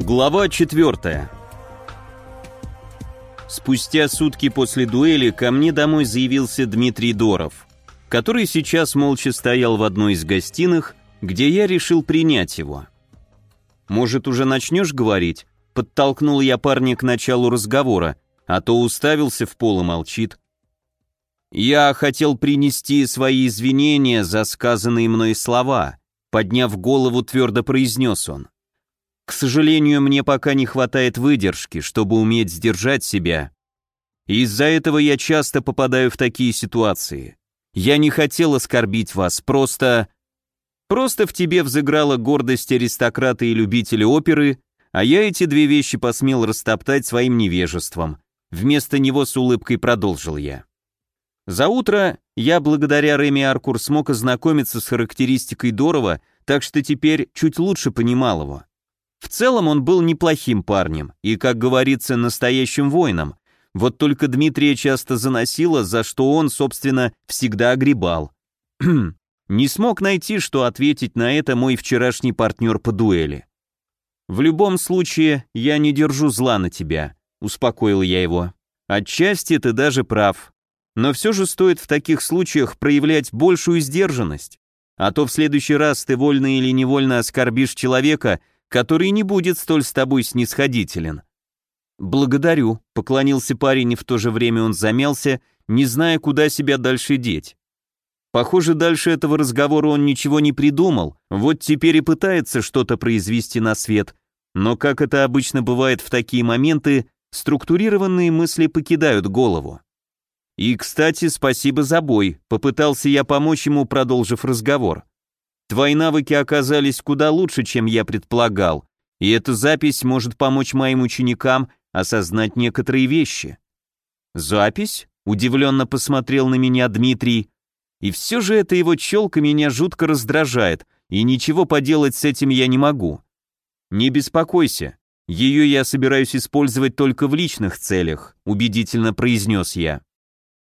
Глава 4. Спустя сутки после дуэли ко мне домой заявился Дмитрий Доров, который сейчас молча стоял в одной из гостиных, где я решил принять его. «Может, уже начнешь говорить?» Подтолкнул я парня к началу разговора, а то уставился в пол и молчит. «Я хотел принести свои извинения за сказанные мной слова», подняв голову, твердо произнес он. К сожалению, мне пока не хватает выдержки, чтобы уметь сдержать себя. Из-за этого я часто попадаю в такие ситуации. Я не хотел оскорбить вас, просто... Просто в тебе взыграла гордость аристократа и любителя оперы, а я эти две вещи посмел растоптать своим невежеством. Вместо него с улыбкой продолжил я. За утро я благодаря Реми Аркур смог ознакомиться с характеристикой Дорова, так что теперь чуть лучше понимал его. В целом он был неплохим парнем и, как говорится, настоящим воином. Вот только Дмитрия часто заносило, за что он, собственно, всегда огребал. Не смог найти, что ответить на это мой вчерашний партнер по дуэли. «В любом случае, я не держу зла на тебя», — успокоил я его. «Отчасти ты даже прав. Но все же стоит в таких случаях проявлять большую сдержанность. А то в следующий раз ты вольно или невольно оскорбишь человека, который не будет столь с тобой снисходителен. Благодарю, поклонился парень, и в то же время он замялся, не зная, куда себя дальше деть. Похоже, дальше этого разговора он ничего не придумал, вот теперь и пытается что-то произвести на свет, но, как это обычно бывает в такие моменты, структурированные мысли покидают голову. И, кстати, спасибо за бой, попытался я помочь ему, продолжив разговор. Твои навыки оказались куда лучше, чем я предполагал, и эта запись может помочь моим ученикам осознать некоторые вещи. Запись? Удивленно посмотрел на меня Дмитрий. И все же эта его челка меня жутко раздражает, и ничего поделать с этим я не могу. Не беспокойся, ее я собираюсь использовать только в личных целях, убедительно произнес я.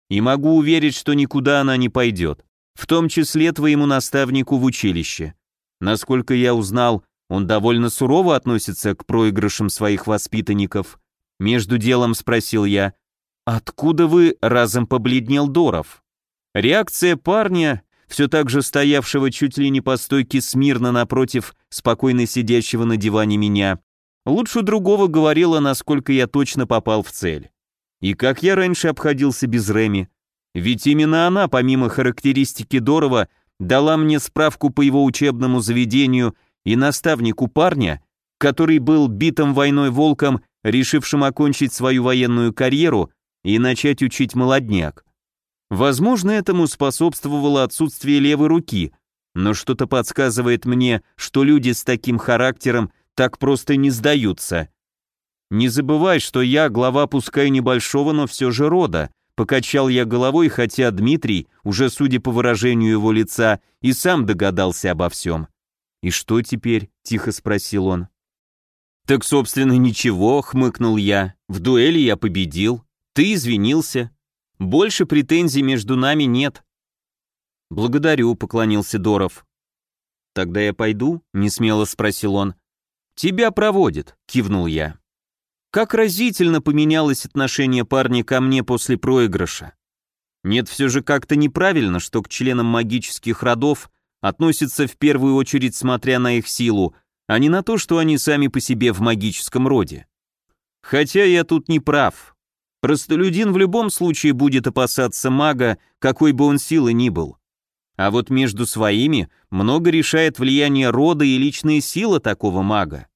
И могу уверить, что никуда она не пойдет в том числе твоему наставнику в училище. Насколько я узнал, он довольно сурово относится к проигрышам своих воспитанников. Между делом спросил я, «Откуда вы?» — разом побледнел Доров. Реакция парня, все так же стоявшего чуть ли не по стойке смирно напротив спокойно сидящего на диване меня, лучше другого говорила, насколько я точно попал в цель. И как я раньше обходился без Реми, ведь именно она, помимо характеристики Дорова, дала мне справку по его учебному заведению и наставнику парня, который был битым войной волком, решившим окончить свою военную карьеру и начать учить молодняк. Возможно, этому способствовало отсутствие левой руки, но что-то подсказывает мне, что люди с таким характером так просто не сдаются. Не забывай, что я глава пускай небольшого, но все же рода, Покачал я головой, хотя Дмитрий, уже судя по выражению его лица, и сам догадался обо всем. «И что теперь?» — тихо спросил он. «Так, собственно, ничего», — хмыкнул я. «В дуэли я победил. Ты извинился. Больше претензий между нами нет». «Благодарю», — поклонился Доров. «Тогда я пойду?» — несмело спросил он. «Тебя проводят», — кивнул я. Как разительно поменялось отношение парня ко мне после проигрыша. Нет, все же как-то неправильно, что к членам магических родов относятся в первую очередь смотря на их силу, а не на то, что они сами по себе в магическом роде. Хотя я тут не прав. Простолюдин в любом случае будет опасаться мага, какой бы он силы ни был. А вот между своими много решает влияние рода и личная сила такого мага.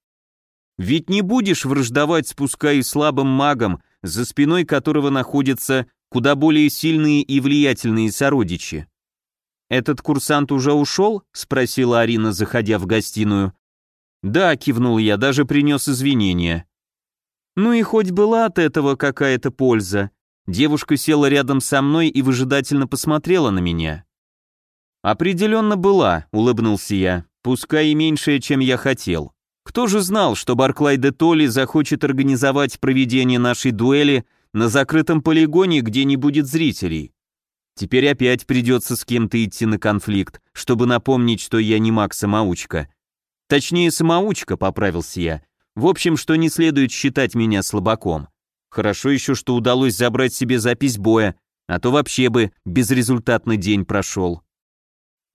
Ведь не будешь враждовать с слабым магом, за спиной которого находятся куда более сильные и влиятельные сородичи. «Этот курсант уже ушел?» — спросила Арина, заходя в гостиную. «Да», — кивнул я, даже принес извинения. «Ну и хоть была от этого какая-то польза». Девушка села рядом со мной и выжидательно посмотрела на меня. «Определенно была», — улыбнулся я, «пускай и меньшая, чем я хотел». Кто же знал, что Барклай де Толли захочет организовать проведение нашей дуэли на закрытом полигоне, где не будет зрителей? Теперь опять придется с кем-то идти на конфликт, чтобы напомнить, что я не маг-самоучка. Точнее, самоучка, поправился я. В общем, что не следует считать меня слабаком. Хорошо еще, что удалось забрать себе запись боя, а то вообще бы безрезультатный день прошел.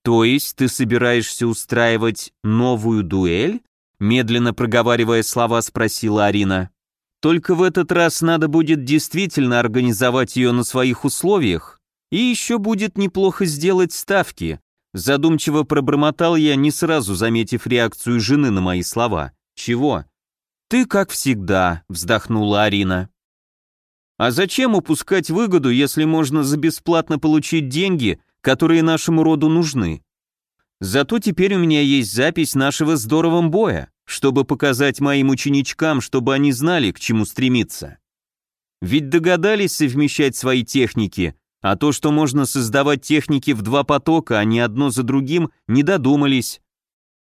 То есть ты собираешься устраивать новую дуэль? Медленно проговаривая слова, спросила Арина. Только в этот раз надо будет действительно организовать ее на своих условиях, и еще будет неплохо сделать ставки. Задумчиво пробормотал я, не сразу заметив реакцию жены на мои слова. Чего? Ты как всегда, вздохнула Арина. А зачем упускать выгоду, если можно за бесплатно получить деньги, которые нашему роду нужны? Зато теперь у меня есть запись нашего здорового боя, чтобы показать моим ученичкам, чтобы они знали, к чему стремиться. Ведь догадались совмещать свои техники, а то, что можно создавать техники в два потока, а не одно за другим, не додумались.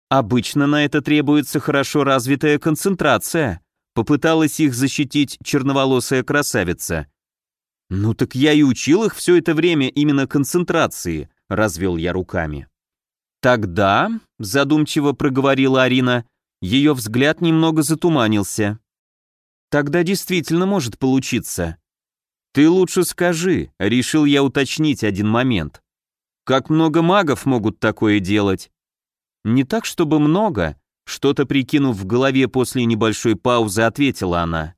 Обычно на это требуется хорошо развитая концентрация, Попыталась их защитить черноволосая красавица. «Ну так я и учил их все это время именно концентрации», — развел я руками. «Тогда», — задумчиво проговорила Арина, ее взгляд немного затуманился. «Тогда действительно может получиться». «Ты лучше скажи», — решил я уточнить один момент. «Как много магов могут такое делать?» «Не так, чтобы много, что-то прикинув в голове после небольшой паузы, ответила она.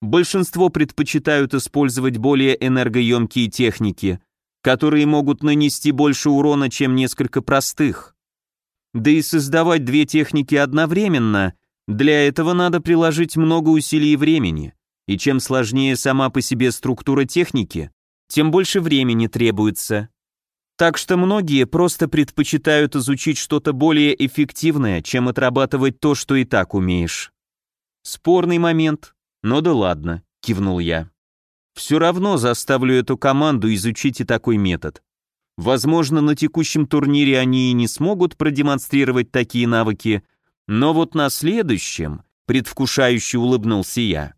Большинство предпочитают использовать более энергоемкие техники, которые могут нанести больше урона, чем несколько простых. Да и создавать две техники одновременно, для этого надо приложить много усилий и времени, и чем сложнее сама по себе структура техники, тем больше времени требуется. Так что многие просто предпочитают изучить что-то более эффективное, чем отрабатывать то, что и так умеешь. Спорный момент, но да ладно, кивнул я. Все равно заставлю эту команду изучить и такой метод. Возможно, на текущем турнире они и не смогут продемонстрировать такие навыки, но вот на следующем, предвкушающе улыбнулся я.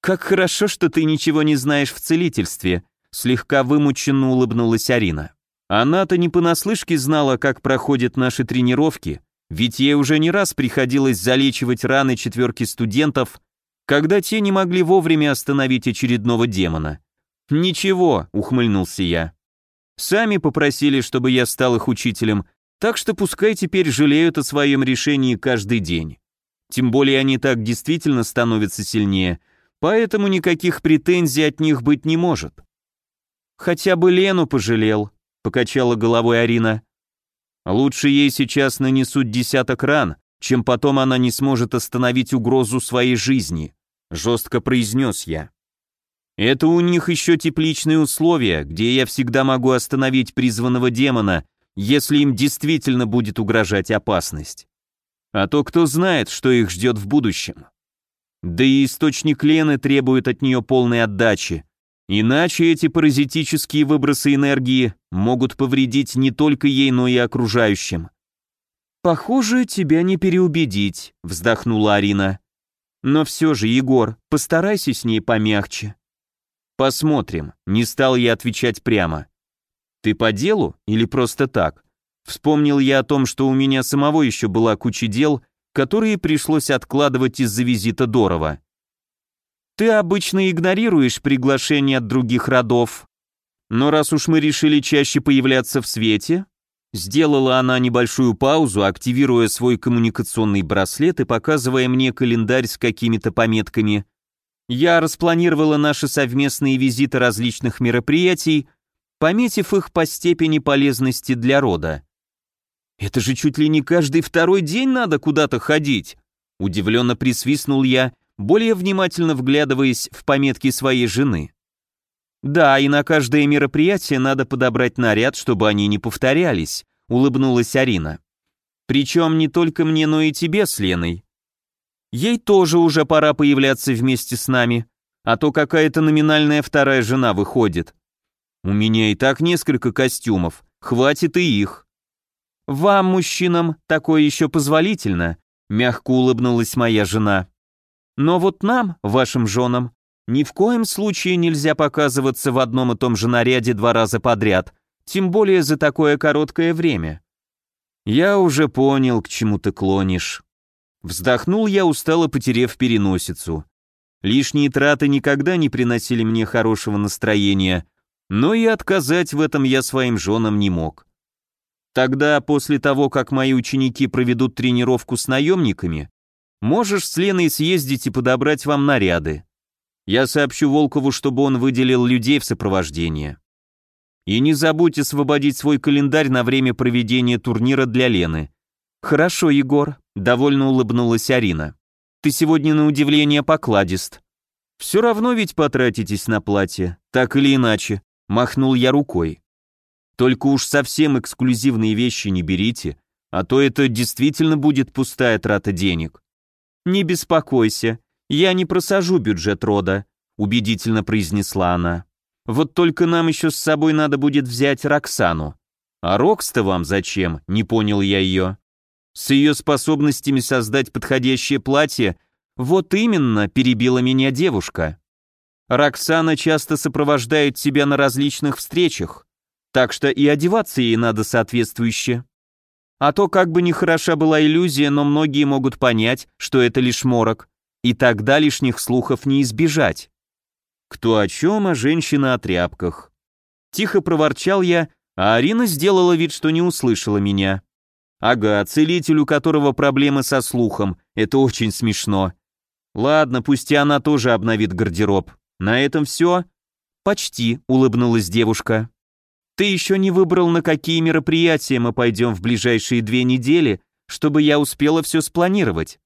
Как хорошо, что ты ничего не знаешь в целительстве, слегка вымученно улыбнулась Арина. Она-то не понаслышке знала, как проходят наши тренировки, ведь ей уже не раз приходилось залечивать раны четверки студентов, когда те не могли вовремя остановить очередного демона. «Ничего», — ухмыльнулся я. «Сами попросили, чтобы я стал их учителем, так что пускай теперь жалеют о своем решении каждый день. Тем более они так действительно становятся сильнее, поэтому никаких претензий от них быть не может». «Хотя бы Лену пожалел», покачала головой Арина. Лучше ей сейчас нанесут десяток ран, чем потом она не сможет остановить угрозу своей жизни, жестко произнес я. Это у них еще тепличные условия, где я всегда могу остановить призванного демона, если им действительно будет угрожать опасность. А то кто знает, что их ждет в будущем. Да и источник Лены требует от нее полной отдачи, Иначе эти паразитические выбросы энергии могут повредить не только ей, но и окружающим. «Похоже, тебя не переубедить», — вздохнула Арина. «Но все же, Егор, постарайся с ней помягче». «Посмотрим», — не стал я отвечать прямо. «Ты по делу или просто так?» Вспомнил я о том, что у меня самого еще была куча дел, которые пришлось откладывать из-за визита Дорова. Ты обычно игнорируешь приглашения от других родов. Но раз уж мы решили чаще появляться в свете, сделала она небольшую паузу, активируя свой коммуникационный браслет и показывая мне календарь с какими-то пометками. Я распланировала наши совместные визиты различных мероприятий, пометив их по степени полезности для рода. Это же чуть ли не каждый второй день надо куда-то ходить. Удивленно присвистнул я более внимательно вглядываясь в пометки своей жены. «Да, и на каждое мероприятие надо подобрать наряд, чтобы они не повторялись», — улыбнулась Арина. «Причем не только мне, но и тебе с Леной. Ей тоже уже пора появляться вместе с нами, а то какая-то номинальная вторая жена выходит. У меня и так несколько костюмов, хватит и их». «Вам, мужчинам, такое еще позволительно», — мягко улыбнулась моя жена. Но вот нам, вашим женам, ни в коем случае нельзя показываться в одном и том же наряде два раза подряд, тем более за такое короткое время. Я уже понял, к чему ты клонишь. Вздохнул я, устало потерев переносицу. Лишние траты никогда не приносили мне хорошего настроения, но и отказать в этом я своим женам не мог. Тогда, после того, как мои ученики проведут тренировку с наемниками, можешь с Леной съездить и подобрать вам наряды. Я сообщу Волкову, чтобы он выделил людей в сопровождение. И не забудь освободить свой календарь на время проведения турнира для Лены. Хорошо, Егор, довольно улыбнулась Арина. Ты сегодня на удивление покладист. Все равно ведь потратитесь на платье, так или иначе, махнул я рукой. Только уж совсем эксклюзивные вещи не берите, а то это действительно будет пустая трата денег. Не беспокойся, я не просажу бюджет рода, убедительно произнесла она. Вот только нам еще с собой надо будет взять Роксану. А Рокс-то вам зачем? Не понял я ее. С ее способностями создать подходящее платье, вот именно, перебила меня девушка. Роксана часто сопровождает тебя на различных встречах, так что и одеваться ей надо соответствующе. А то как бы ни хороша была иллюзия, но многие могут понять, что это лишь морок, и тогда лишних слухов не избежать. Кто о чем, а женщина о тряпках. Тихо проворчал я, а Арина сделала вид, что не услышала меня. Ага, целитель, у которого проблемы со слухом. Это очень смешно. Ладно, пусть и она тоже обновит гардероб. На этом все? Почти, улыбнулась девушка. Ты еще не выбрал, на какие мероприятия мы пойдем в ближайшие две недели, чтобы я успела все спланировать.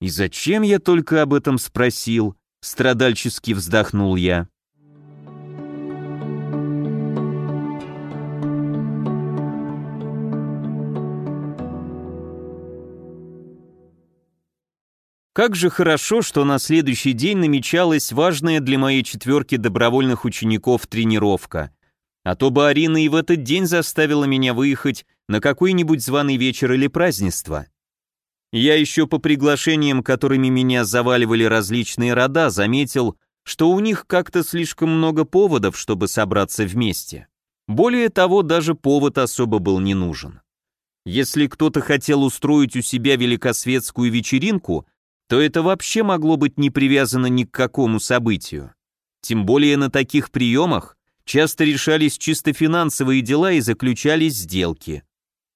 И зачем я только об этом спросил? Страдальчески вздохнул я. Как же хорошо, что на следующий день намечалась важная для моей четверки добровольных учеников тренировка. А то бы Арина и в этот день заставила меня выехать на какой-нибудь званый вечер или празднество. Я еще по приглашениям, которыми меня заваливали различные рода, заметил, что у них как-то слишком много поводов, чтобы собраться вместе. Более того, даже повод особо был не нужен. Если кто-то хотел устроить у себя великосветскую вечеринку, то это вообще могло быть не привязано ни к какому событию. Тем более на таких приемах часто решались чисто финансовые дела и заключались сделки.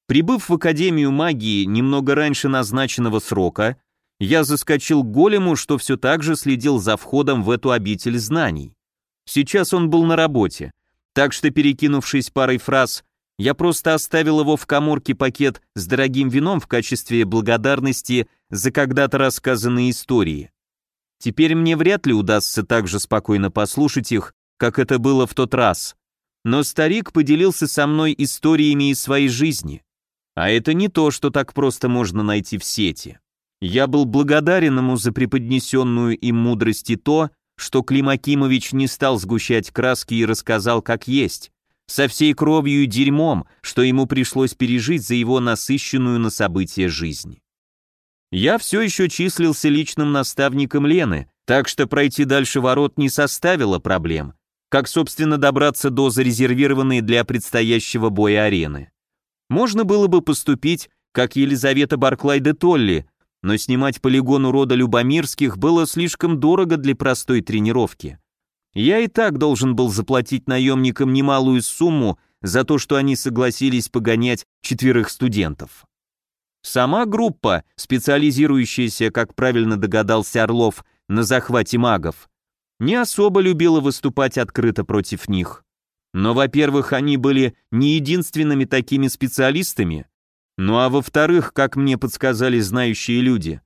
Прибыв в Академию магии немного раньше назначенного срока, я заскочил к голему, что все так же следил за входом в эту обитель знаний. Сейчас он был на работе, так что, перекинувшись парой фраз, я просто оставил его в коморке пакет с дорогим вином в качестве благодарности за когда-то рассказанные истории. Теперь мне вряд ли удастся так же спокойно послушать их, как это было в тот раз. Но старик поделился со мной историями из своей жизни. А это не то, что так просто можно найти в сети. Я был благодарен ему за преподнесенную им мудрость и то, что Клим Акимович не стал сгущать краски и рассказал как есть, со всей кровью и дерьмом, что ему пришлось пережить за его насыщенную на события жизнь. Я все еще числился личным наставником Лены, так что пройти дальше ворот не составило проблем, как, собственно, добраться до зарезервированной для предстоящего боя арены. Можно было бы поступить, как Елизавета Барклай де Толли, но снимать полигон урода Любомирских было слишком дорого для простой тренировки. Я и так должен был заплатить наемникам немалую сумму за то, что они согласились погонять четверых студентов. Сама группа, специализирующаяся, как правильно догадался Орлов, на захвате магов, не особо любила выступать открыто против них. Но, во-первых, они были не единственными такими специалистами, ну а во-вторых, как мне подсказали знающие люди,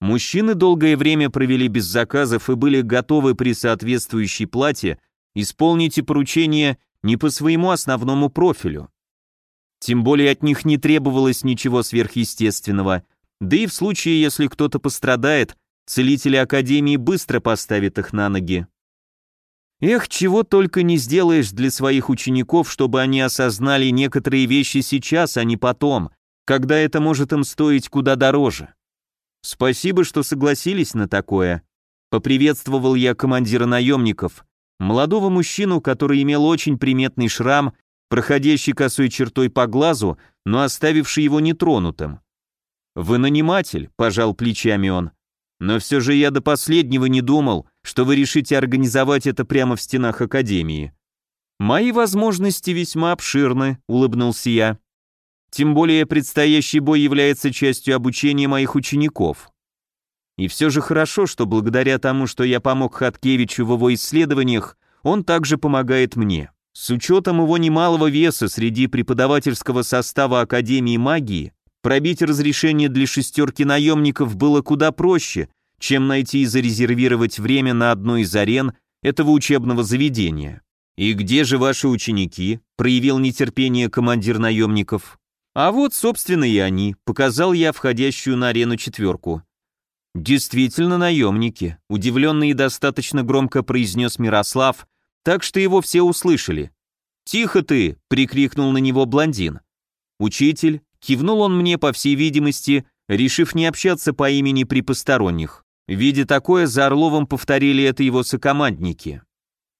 мужчины долгое время провели без заказов и были готовы при соответствующей плате исполнить и поручения не по своему основному профилю. Тем более от них не требовалось ничего сверхъестественного, да и в случае, если кто-то пострадает, целители Академии быстро поставят их на ноги. Эх, чего только не сделаешь для своих учеников, чтобы они осознали некоторые вещи сейчас, а не потом, когда это может им стоить куда дороже. Спасибо, что согласились на такое. Поприветствовал я командира наемников, молодого мужчину, который имел очень приметный шрам, проходящий косой чертой по глазу, но оставивший его нетронутым. «Вы наниматель», — пожал плечами он. «Но все же я до последнего не думал, что вы решите организовать это прямо в стенах Академии». «Мои возможности весьма обширны», — улыбнулся я. «Тем более предстоящий бой является частью обучения моих учеников. И все же хорошо, что благодаря тому, что я помог Хаткевичу в его исследованиях, он также помогает мне. С учетом его немалого веса среди преподавательского состава Академии магии, пробить разрешение для шестерки наемников было куда проще, чем найти и зарезервировать время на одной из арен этого учебного заведения. «И где же ваши ученики?» — проявил нетерпение командир наемников. «А вот, собственно, и они», — показал я входящую на арену четверку. «Действительно наемники», — удивленно и достаточно громко произнес Мирослав, так что его все услышали. «Тихо ты!» — прикрикнул на него блондин. «Учитель!» — кивнул он мне, по всей видимости, решив не общаться по имени при посторонних. Видя такое, за Орловым повторили это его сокомандники.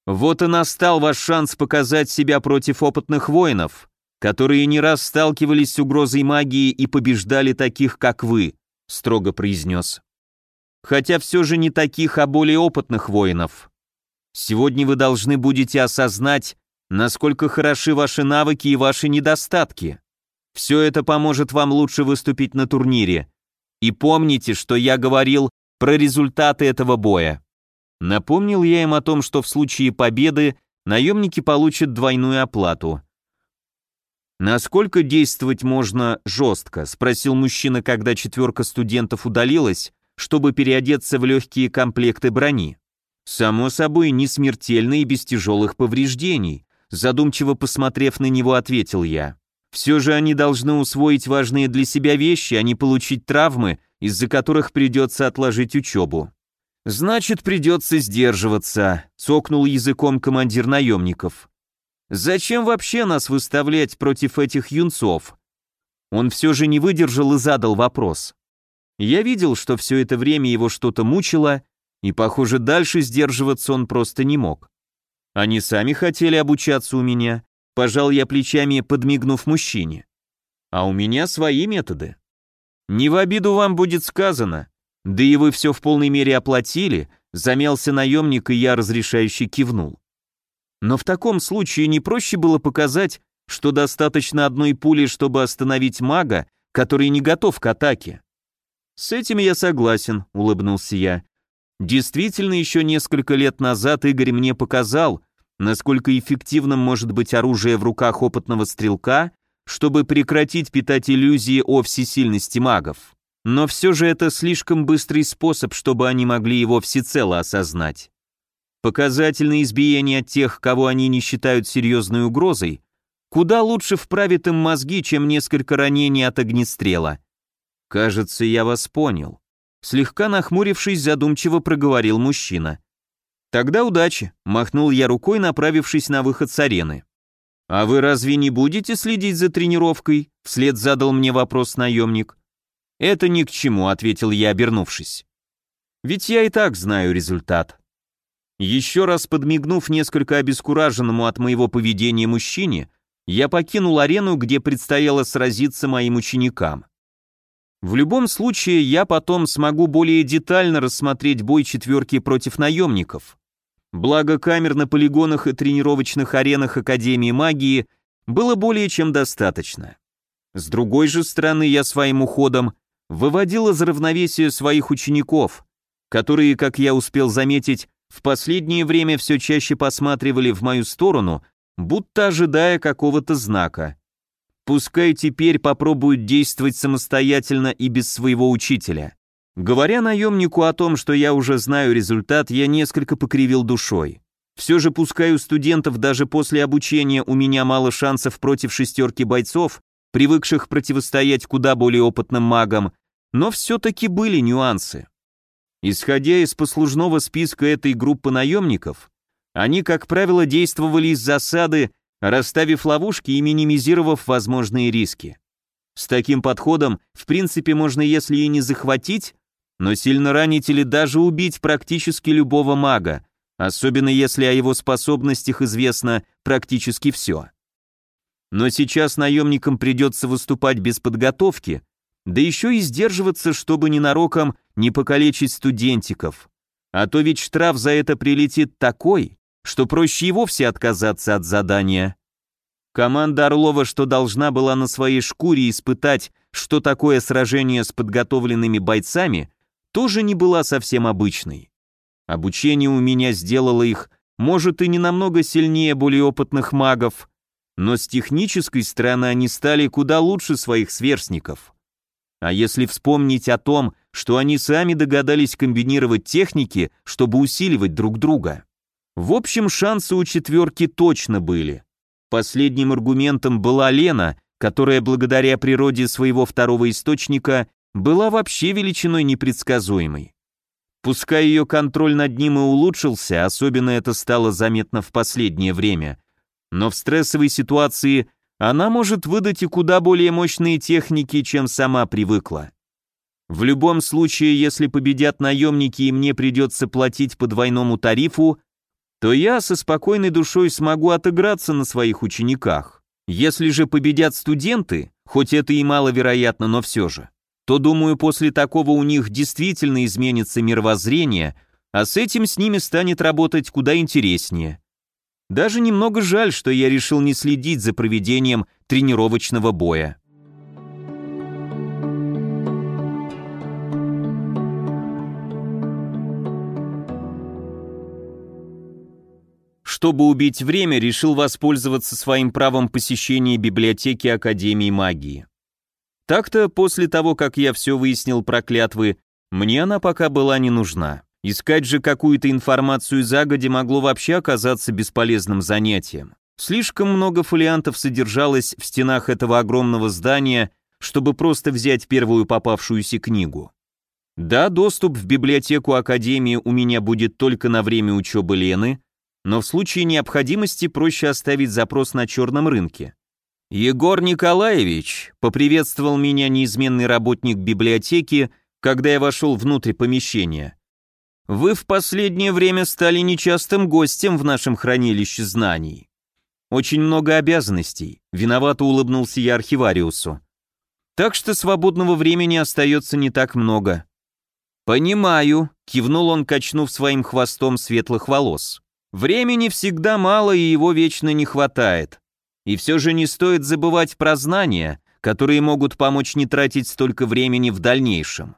«Вот и настал ваш шанс показать себя против опытных воинов, которые не раз сталкивались с угрозой магии и побеждали таких, как вы», — строго произнес хотя все же не таких, а более опытных воинов. Сегодня вы должны будете осознать, насколько хороши ваши навыки и ваши недостатки. Все это поможет вам лучше выступить на турнире. И помните, что я говорил про результаты этого боя. Напомнил я им о том, что в случае победы наемники получат двойную оплату. «Насколько действовать можно жестко?» — спросил мужчина, когда четверка студентов удалилась, чтобы переодеться в легкие комплекты брони. Само собой, не смертельно и без тяжелых повреждений, задумчиво посмотрев на него, ответил я. Все же они должны усвоить важные для себя вещи, а не получить травмы, из-за которых придется отложить учебу. «Значит, придется сдерживаться», — цокнул языком командир наемников. «Зачем вообще нас выставлять против этих юнцов?» Он все же не выдержал и задал вопрос. Я видел, что все это время его что-то мучило, и, похоже, дальше сдерживаться он просто не мог. Они сами хотели обучаться у меня, пожал я плечами, подмигнув мужчине. А у меня свои методы. Не в обиду вам будет сказано, да и вы все в полной мере оплатили, замялся наемник, и я разрешающе кивнул. Но в таком случае не проще было показать, что достаточно одной пули, чтобы остановить мага, который не готов к атаке. «С этим я согласен», — улыбнулся я. «Действительно, еще несколько лет назад Игорь мне показал, насколько эффективным может быть оружие в руках опытного стрелка, чтобы прекратить питать иллюзии о всесильности магов. Но все же это слишком быстрый способ, чтобы они могли его всецело осознать. Показательное избиение тех, кого они не считают серьезной угрозой, куда лучше вправит им мозги, чем несколько ранений от огнестрела. «Кажется, я вас понял». Слегка нахмурившись, задумчиво проговорил мужчина. «Тогда удачи», — махнул я рукой, направившись на выход с арены. «А вы разве не будете следить за тренировкой?» — вслед задал мне вопрос наемник. «Это ни к чему», — ответил я, обернувшись. «Ведь я и так знаю результат». Еще раз подмигнув несколько обескураженному от моего поведения мужчине, я покинул арену, где предстояло сразиться моим ученикам. В любом случае, я потом смогу более детально рассмотреть бой четверки против наемников. Благо камер на полигонах и тренировочных аренах Академии магии было более чем достаточно. С другой же стороны, я своим уходом выводил из равновесия своих учеников, которые, как я успел заметить, в последнее время все чаще посматривали в мою сторону, будто ожидая какого-то знака. Пускай теперь попробуют действовать самостоятельно и без своего учителя. Говоря наемнику о том, что я уже знаю результат, я несколько покривил душой. Все же пускай у студентов даже после обучения у меня мало шансов против шестерки бойцов, привыкших противостоять куда более опытным магам, но все-таки были нюансы. Исходя из послужного списка этой группы наемников, они, как правило, действовали из засады расставив ловушки и минимизировав возможные риски. С таким подходом, в принципе, можно, если и не захватить, но сильно ранить или даже убить практически любого мага, особенно если о его способностях известно практически все. Но сейчас наемникам придется выступать без подготовки, да еще и сдерживаться, чтобы ненароком не покалечить студентиков. А то ведь штраф за это прилетит такой, что проще и вовсе отказаться от задания. Команда Орлова, что должна была на своей шкуре испытать, что такое сражение с подготовленными бойцами, тоже не была совсем обычной. Обучение у меня сделало их, может, и не намного сильнее более опытных магов, но с технической стороны они стали куда лучше своих сверстников. А если вспомнить о том, что они сами догадались комбинировать техники, чтобы усиливать друг друга. В общем, шансы у четверки точно были. Последним аргументом была Лена, которая благодаря природе своего второго источника была вообще величиной непредсказуемой. Пускай ее контроль над ним и улучшился, особенно это стало заметно в последнее время, но в стрессовой ситуации она может выдать и куда более мощные техники, чем сама привыкла. В любом случае, если победят наемники и мне придется платить по двойному тарифу, то я со спокойной душой смогу отыграться на своих учениках. Если же победят студенты, хоть это и маловероятно, но все же, то, думаю, после такого у них действительно изменится мировоззрение, а с этим с ними станет работать куда интереснее. Даже немного жаль, что я решил не следить за проведением тренировочного боя. Чтобы убить время, решил воспользоваться своим правом посещения библиотеки Академии магии. Так-то, после того, как я все выяснил про клятвы, мне она пока была не нужна. Искать же какую-то информацию загоди могло вообще оказаться бесполезным занятием. Слишком много фолиантов содержалось в стенах этого огромного здания, чтобы просто взять первую попавшуюся книгу. Да, доступ в библиотеку Академии у меня будет только на время учебы Лены, но в случае необходимости проще оставить запрос на черном рынке. «Егор Николаевич», — поприветствовал меня неизменный работник библиотеки, когда я вошел внутрь помещения. Вы в последнее время стали нечастым гостем в нашем хранилище знаний. Очень много обязанностей, виновато улыбнулся я архивариусу. Так что свободного времени остается не так много. Понимаю, кивнул он, качнув своим хвостом светлых волос. Времени всегда мало и его вечно не хватает. И все же не стоит забывать про знания, которые могут помочь не тратить столько времени в дальнейшем.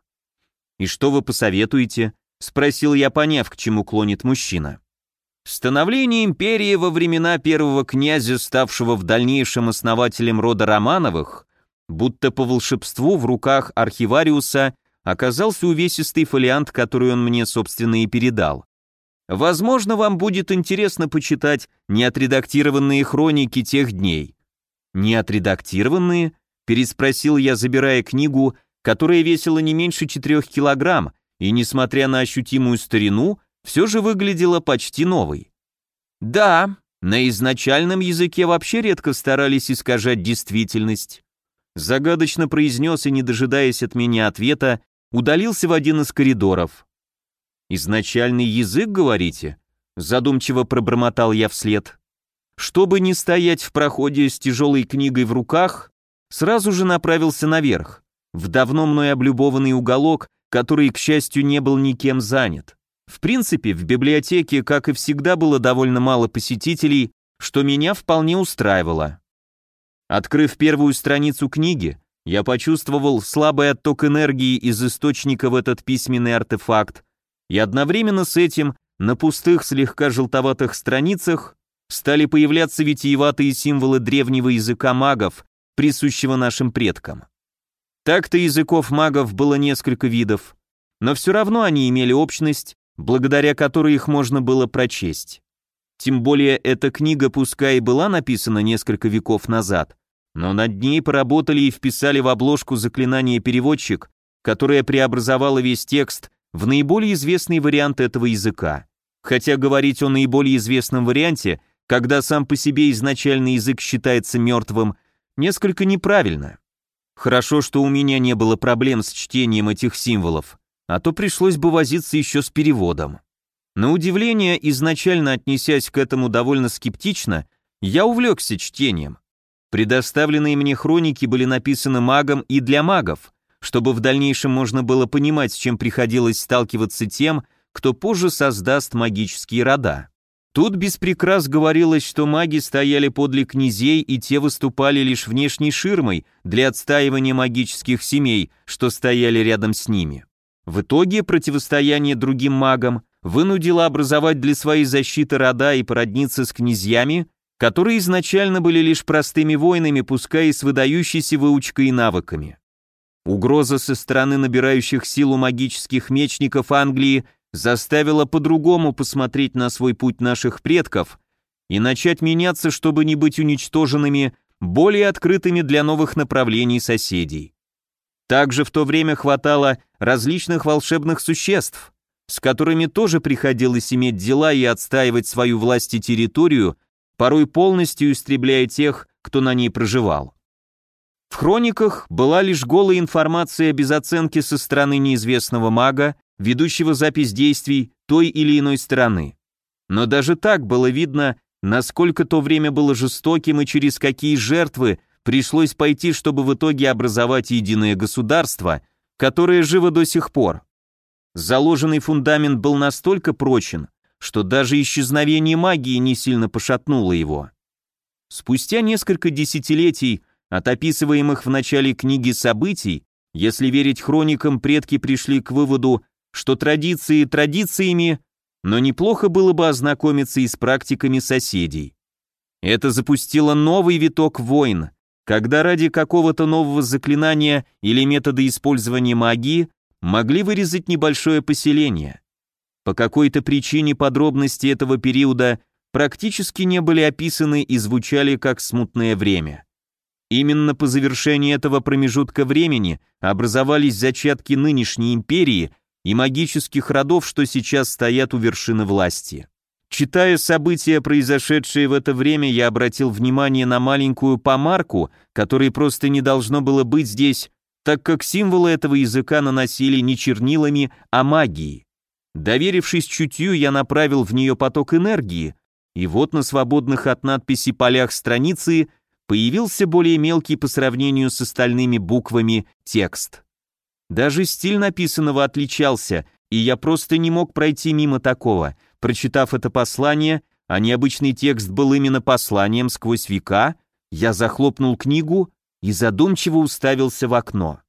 И что вы посоветуете? Спросил я, поняв, к чему клонит мужчина. Становление империи во времена первого князя, ставшего в дальнейшем основателем рода Романовых, будто по волшебству в руках архивариуса оказался увесистый фолиант, который он мне, собственно, и передал. Возможно, вам будет интересно почитать неотредактированные хроники тех дней. Неотредактированные? Переспросил я, забирая книгу, которая весила не меньше четырех килограмм, и, несмотря на ощутимую старину, все же выглядела почти новой. Да, на изначальном языке вообще редко старались искажать действительность. Загадочно произнес и, не дожидаясь от меня ответа, удалился в один из коридоров. «Изначальный язык, говорите?» Задумчиво пробормотал я вслед. Чтобы не стоять в проходе с тяжелой книгой в руках, сразу же направился наверх, в давно мной облюбованный уголок, который, к счастью, не был никем занят. В принципе, в библиотеке, как и всегда, было довольно мало посетителей, что меня вполне устраивало. Открыв первую страницу книги, я почувствовал слабый отток энергии из источника в этот письменный артефакт, и одновременно с этим на пустых, слегка желтоватых страницах стали появляться витиеватые символы древнего языка магов, присущего нашим предкам. Так-то языков магов было несколько видов, но все равно они имели общность, благодаря которой их можно было прочесть. Тем более эта книга пускай и была написана несколько веков назад, но над ней поработали и вписали в обложку заклинание переводчик, которое преобразовало весь текст в наиболее известный вариант этого языка. Хотя говорить о наиболее известном варианте, когда сам по себе изначальный язык считается мертвым, несколько неправильно. Хорошо, что у меня не было проблем с чтением этих символов, а то пришлось бы возиться еще с переводом. На удивление, изначально отнесясь к этому довольно скептично, я увлекся чтением. Предоставленные мне хроники были написаны магом и для магов, чтобы в дальнейшем можно было понимать, с чем приходилось сталкиваться тем, кто позже создаст магические рода. Тут без прикрас говорилось, что маги стояли подле князей, и те выступали лишь внешней ширмой для отстаивания магических семей, что стояли рядом с ними. В итоге противостояние другим магам вынудило образовать для своей защиты рода и породниться с князьями, которые изначально были лишь простыми воинами, пускай и с выдающейся выучкой и навыками. Угроза со стороны набирающих силу магических мечников Англии заставила по-другому посмотреть на свой путь наших предков и начать меняться, чтобы не быть уничтоженными, более открытыми для новых направлений соседей. Также в то время хватало различных волшебных существ, с которыми тоже приходилось иметь дела и отстаивать свою власть и территорию, порой полностью истребляя тех, кто на ней проживал. В хрониках была лишь голая информация без оценки со стороны неизвестного мага, ведущего запись действий той или иной стороны. Но даже так было видно, насколько то время было жестоким и через какие жертвы пришлось пойти, чтобы в итоге образовать единое государство, которое живо до сих пор. Заложенный фундамент был настолько прочен, что даже исчезновение магии не сильно пошатнуло его. Спустя несколько десятилетий от описываемых в начале книги событий, если верить хроникам, предки пришли к выводу, что традиции традициями, но неплохо было бы ознакомиться и с практиками соседей. Это запустило новый виток войн, когда ради какого-то нового заклинания или метода использования магии могли вырезать небольшое поселение. По какой-то причине подробности этого периода практически не были описаны и звучали как смутное время. Именно по завершении этого промежутка времени образовались зачатки нынешней империи и магических родов, что сейчас стоят у вершины власти. Читая события, произошедшие в это время, я обратил внимание на маленькую помарку, которой просто не должно было быть здесь, так как символы этого языка наносили не чернилами, а магией. Доверившись чутью, я направил в нее поток энергии, и вот на свободных от надписи полях страницы появился более мелкий по сравнению с остальными буквами текст. Даже стиль написанного отличался, и я просто не мог пройти мимо такого. Прочитав это послание, а необычный текст был именно посланием сквозь века, я захлопнул книгу и задумчиво уставился в окно.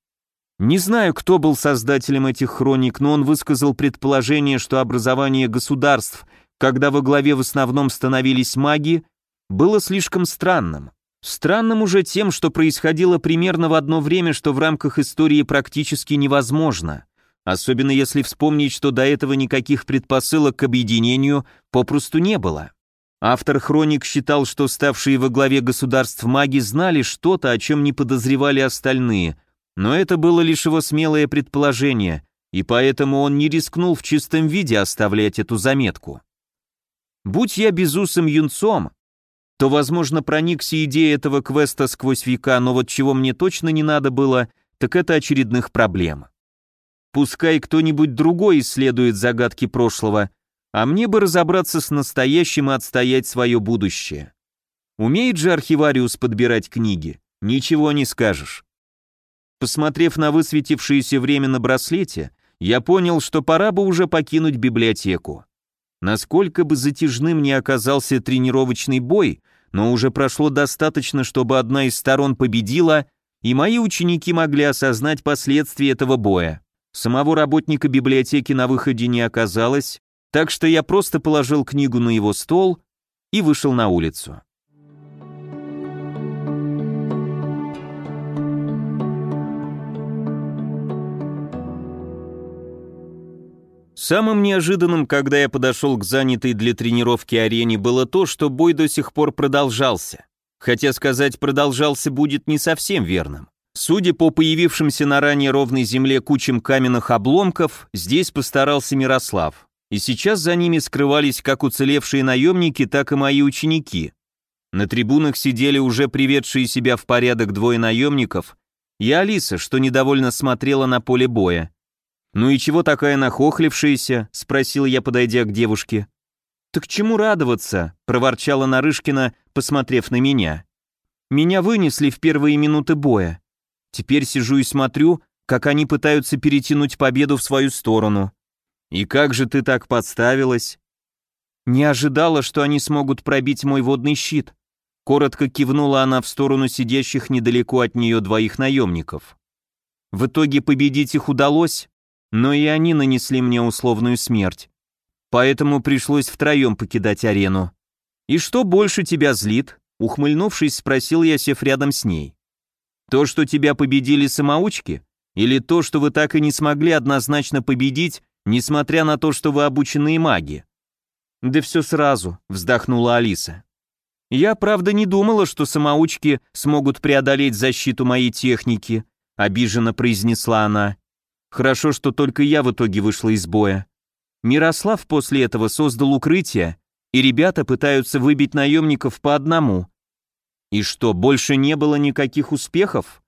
Не знаю, кто был создателем этих хроник, но он высказал предположение, что образование государств, когда во главе в основном становились маги, было слишком странным. Странным уже тем, что происходило примерно в одно время, что в рамках истории практически невозможно. Особенно если вспомнить, что до этого никаких предпосылок к объединению попросту не было. Автор хроник считал, что ставшие во главе государств маги знали что-то, о чем не подозревали остальные, но это было лишь его смелое предположение, и поэтому он не рискнул в чистом виде оставлять эту заметку. Будь я безусым юнцом, то, возможно, проникся идеей этого квеста сквозь века, но вот чего мне точно не надо было, так это очередных проблем. Пускай кто-нибудь другой исследует загадки прошлого, а мне бы разобраться с настоящим и отстоять свое будущее. Умеет же архивариус подбирать книги, ничего не скажешь. Посмотрев на высветившееся время на браслете, я понял, что пора бы уже покинуть библиотеку. Насколько бы затяжным ни оказался тренировочный бой, но уже прошло достаточно, чтобы одна из сторон победила, и мои ученики могли осознать последствия этого боя. Самого работника библиотеки на выходе не оказалось, так что я просто положил книгу на его стол и вышел на улицу. Самым неожиданным, когда я подошел к занятой для тренировки арене, было то, что бой до сих пор продолжался. Хотя сказать «продолжался» будет не совсем верным. Судя по появившимся на ранее ровной земле кучам каменных обломков, здесь постарался Мирослав. И сейчас за ними скрывались как уцелевшие наемники, так и мои ученики. На трибунах сидели уже приведшие себя в порядок двое наемников и Алиса, что недовольно смотрела на поле боя. «Ну и чего такая нахохлившаяся?» — спросил я, подойдя к девушке. «Так чему радоваться?» — проворчала Нарышкина, посмотрев на меня. «Меня вынесли в первые минуты боя. Теперь сижу и смотрю, как они пытаются перетянуть победу в свою сторону. И как же ты так подставилась? Не ожидала, что они смогут пробить мой водный щит. Коротко кивнула она в сторону сидящих недалеко от нее двоих наемников. В итоге победить их удалось, но и они нанесли мне условную смерть. Поэтому пришлось втроем покидать арену. «И что больше тебя злит?» Ухмыльнувшись, спросил я, сев рядом с ней. «То, что тебя победили самоучки? Или то, что вы так и не смогли однозначно победить, несмотря на то, что вы обученные маги?» «Да все сразу», — вздохнула Алиса. Я, правда, не думала, что самоучки смогут преодолеть защиту моей техники, обиженно произнесла она. Хорошо, что только я в итоге вышла из боя. Мирослав после этого создал укрытие, и ребята пытаются выбить наемников по одному. И что, больше не было никаких успехов?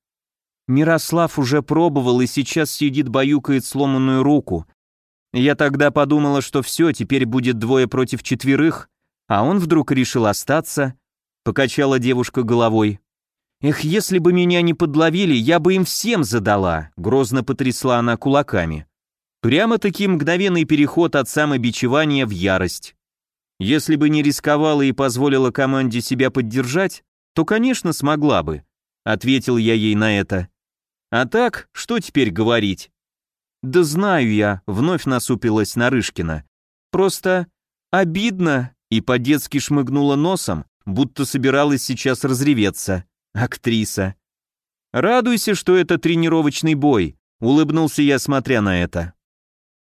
Мирослав уже пробовал и сейчас сидит баюкает сломанную руку. Я тогда подумала, что все, теперь будет двое против четверых, а он вдруг решил остаться, покачала девушка головой. Эх, если бы меня не подловили, я бы им всем задала, грозно потрясла она кулаками. Прямо-таки мгновенный переход от самобичевания в ярость. Если бы не рисковала и позволила команде себя поддержать, то, конечно, смогла бы, ответил я ей на это. А так, что теперь говорить? Да знаю я, вновь насупилась Нарышкина. Просто обидно, и по-детски шмыгнула носом, будто собиралась сейчас разреветься. Актриса. «Радуйся, что это тренировочный бой», — улыбнулся я, смотря на это.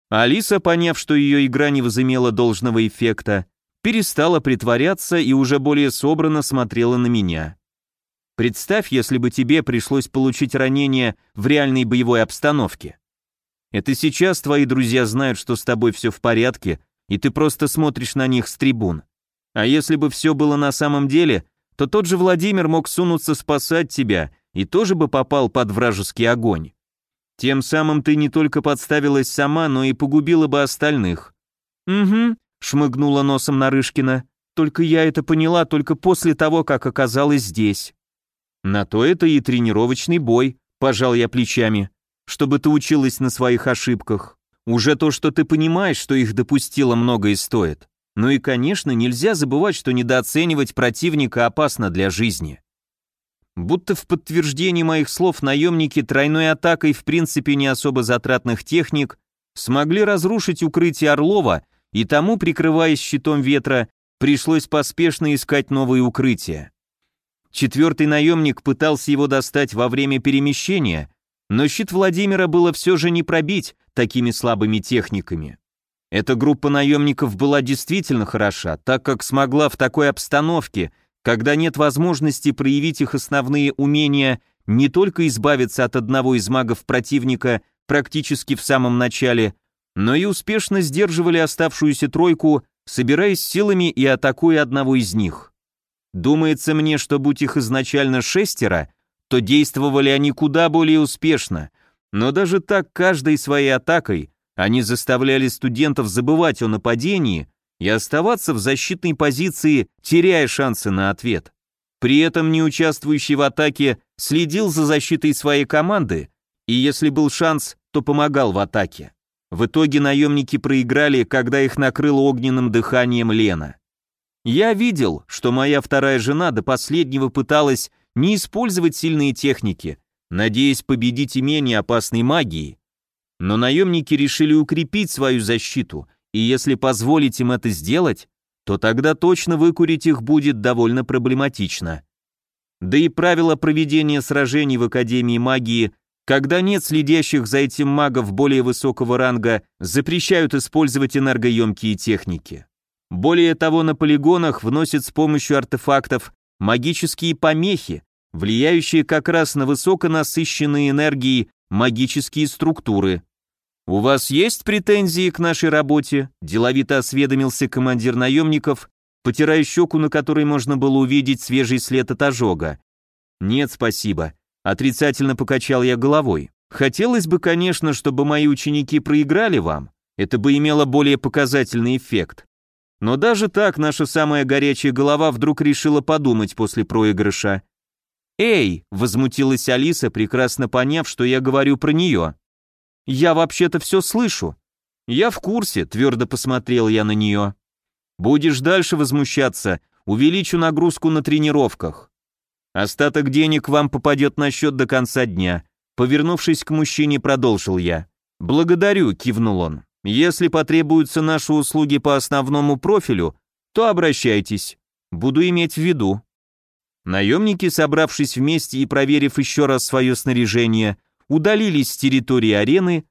Алиса, поняв, что ее игра не возымела должного эффекта, перестала притворяться и уже более собранно смотрела на меня. Представь, если бы тебе пришлось получить ранение в реальной боевой обстановке. Это сейчас твои друзья знают, что с тобой все в порядке, и ты просто смотришь на них с трибун. А если бы все было на самом деле, то тот же Владимир мог сунуться спасать тебя и тоже бы попал под вражеский огонь. Тем самым ты не только подставилась сама, но и погубила бы остальных. Угу, шмыгнула носом Нарышкина. Только я это поняла только после того, как оказалась здесь. На то это и тренировочный бой, пожал я плечами, чтобы ты училась на своих ошибках. Уже то, что ты понимаешь, что их допустило, многое стоит. Ну и, конечно, нельзя забывать, что недооценивать противника опасно для жизни. Будто в подтверждение моих слов наемники тройной атакой в принципе не особо затратных техник смогли разрушить укрытие Орлова, и тому, прикрываясь щитом ветра, пришлось поспешно искать новые укрытия. Четвертый наемник пытался его достать во время перемещения, но щит Владимира было все же не пробить такими слабыми техниками. Эта группа наемников была действительно хороша, так как смогла в такой обстановке, когда нет возможности проявить их основные умения, не только избавиться от одного из магов противника практически в самом начале, но и успешно сдерживали оставшуюся тройку, собираясь силами и атакуя одного из них. Думается мне, что будь их изначально шестеро, то действовали они куда более успешно, но даже так каждой своей атакой они заставляли студентов забывать о нападении и оставаться в защитной позиции, теряя шансы на ответ. При этом не участвующий в атаке следил за защитой своей команды, и если был шанс, то помогал в атаке. В итоге наемники проиграли, когда их накрыло огненным дыханием Лена. Я видел, что моя вторая жена до последнего пыталась не использовать сильные техники, надеясь победить и менее опасной магией. Но наемники решили укрепить свою защиту, и если позволить им это сделать, то тогда точно выкурить их будет довольно проблематично. Да и правила проведения сражений в Академии магии, когда нет следящих за этим магов более высокого ранга, запрещают использовать энергоемкие техники. Более того, на полигонах вносят с помощью артефактов магические помехи, влияющие как раз на высоконасыщенные энергии магические структуры. «У вас есть претензии к нашей работе?» – деловито осведомился командир наемников, потирая щеку, на которой можно было увидеть свежий след от ожога. «Нет, спасибо», – отрицательно покачал я головой. «Хотелось бы, конечно, чтобы мои ученики проиграли вам, это бы имело более показательный эффект. Но даже так наша самая горячая голова вдруг решила подумать после проигрыша. «Эй!» — возмутилась Алиса, прекрасно поняв, что я говорю про нее. «Я вообще-то все слышу». «Я в курсе», — твердо посмотрел я на нее. «Будешь дальше возмущаться, увеличу нагрузку на тренировках. Остаток денег вам попадет на счет до конца дня». Повернувшись к мужчине, продолжил я. «Благодарю», — кивнул он. «Если потребуются наши услуги по основному профилю, то обращайтесь. Буду иметь в виду». Наемники, собравшись вместе и проверив еще раз свое снаряжение, удалились с территории арены,